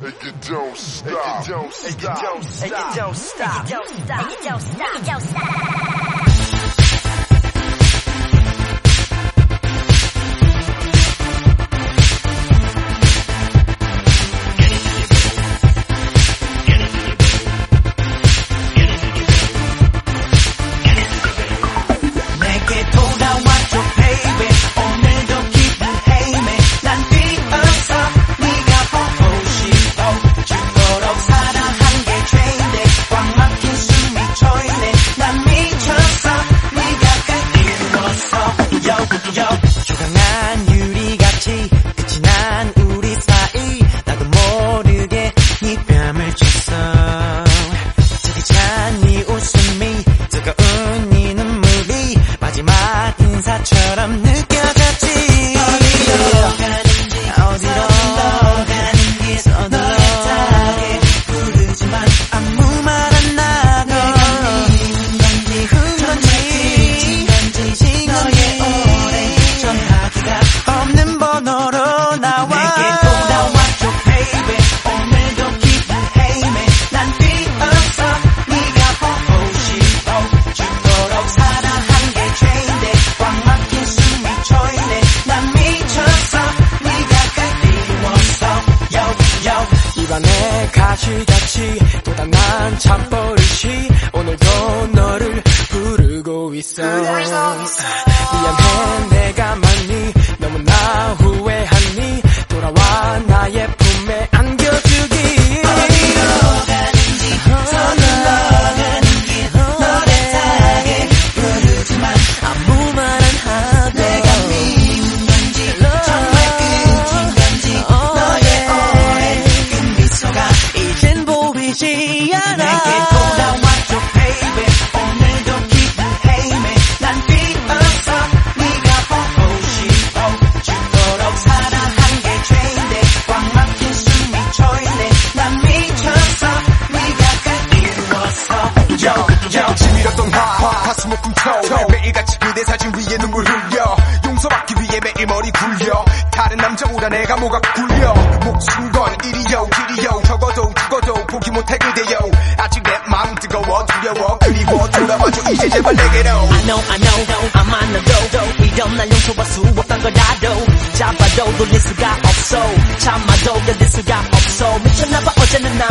And you don't stop. And you don't stop. And you don't stop. And you don't stop. And you don't stop. And you don't stop. 가시같이 돋아난 참버릇이 오늘도 너를 부르고 있어. 미안해 내가 못 훔쳐 매일같이 그대 사진 위에 눈물 흘려. 용서받기 위해 매일 머리 굴려. 다른 남자보다 내가 뭐가 굴려. 목숨 건 이리요 길이요. 적어도 죽어도 포기 못해 그대요. 아직 내 마음 뜨거워 두려워 그리워. 돌아와줘 이제 제발 내게로. I know I know I'm on the road 이런 날 용서할 수 없단 걸 알아 잡아도 돌릴 수가 없어. 참아도 견딜 수가 없어. 미쳤나봐 어제는 나